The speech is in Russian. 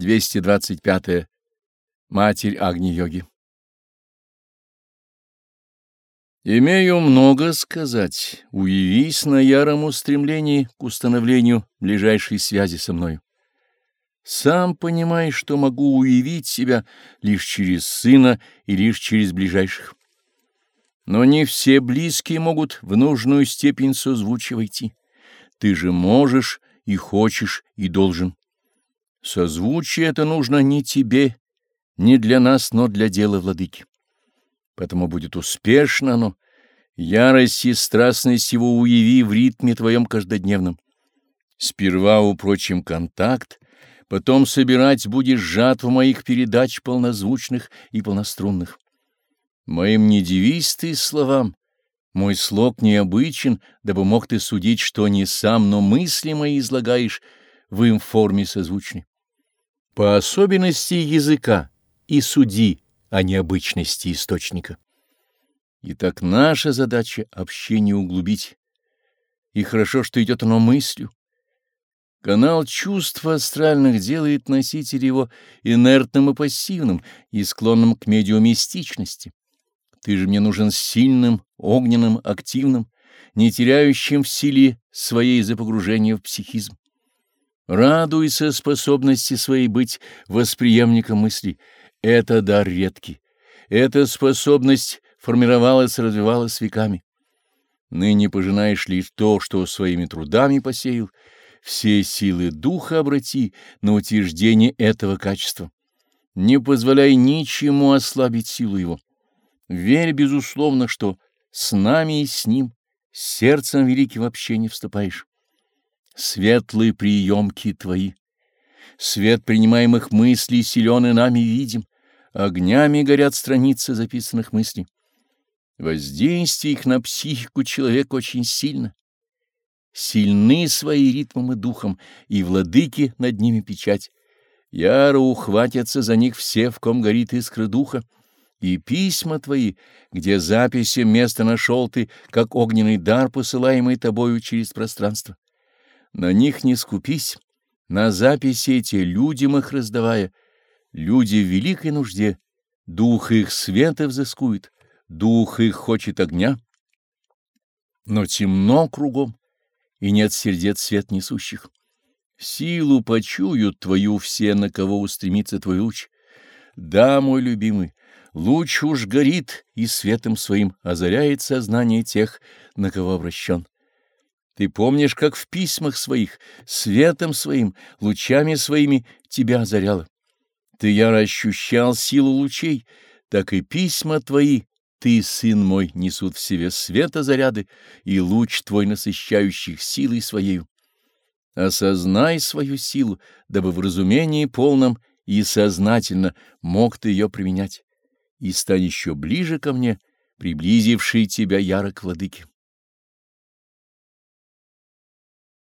225. -е. Матерь Агни-йоги. Имею много сказать. Уявись на яром устремлении к установлению ближайшей связи со мной. Сам понимаешь, что могу уявить себя лишь через сына и лишь через ближайших. Но не все близкие могут в нужную степень созвучия войти. Ты же можешь и хочешь и должен. Созвучие это нужно не тебе, не для нас, но для дела владыки. Поэтому будет успешно оно. Ярость и страстность его уяви в ритме твоем каждодневном. Сперва упрочим контакт, потом собирать будешь жатву моих передач полнозвучных и полнострунных. Моим не дивись ты словам, мой слог необычен, дабы мог ты судить, что не сам, но мысли мои излагаешь в им форме созвучной. По особенности языка и суди о необычности источника. Итак, наша задача — общение углубить. И хорошо, что идет оно мыслью. Канал чувств астральных делает носителя его инертным и пассивным и склонным к медиумистичности. Ты же мне нужен сильным, огненным, активным, не теряющим в силе своей за погружение в психизм. Радуйся способности своей быть восприемником мыслей. Это дар редкий. Эта способность формировалась и развивалась веками. Ныне пожинаешь лишь то, что своими трудами посеял, все силы духа обрати на утверждение этого качества. Не позволяй ничему ослабить силу его. Верь, безусловно, что с нами и с ним, сердцем великим вообще не вступаешь светлые приемки твои. Свет принимаемых мыслей силен и нами видим, огнями горят страницы записанных мыслей. Воздействие их на психику человека очень сильно. Сильны свои ритмом и духом, и владыки над ними печать. Яро ухватятся за них все, в ком горит искра духа, и письма твои, где записи место нашел ты, как огненный дар, посылаемый тобою через пространство. На них не скупись, на записи эти людям их раздавая. Люди в великой нужде, дух их света взыскует, дух их хочет огня. Но темно кругом, и нет сердец свет несущих. Силу почуют твою все, на кого устремится твой луч. Да, мой любимый, луч уж горит и светом своим озаряет сознание тех, на кого обращен. Ты помнишь, как в письмах своих, светом своим, лучами своими тебя озаряло. Ты яро ощущал силу лучей, так и письма твои, ты, сын мой, несут в себе света заряды и луч твой, насыщающих силой своею. Осознай свою силу, дабы в разумении полном и сознательно мог ты ее применять, и стань еще ближе ко мне, приблизивший тебя яро к владыке.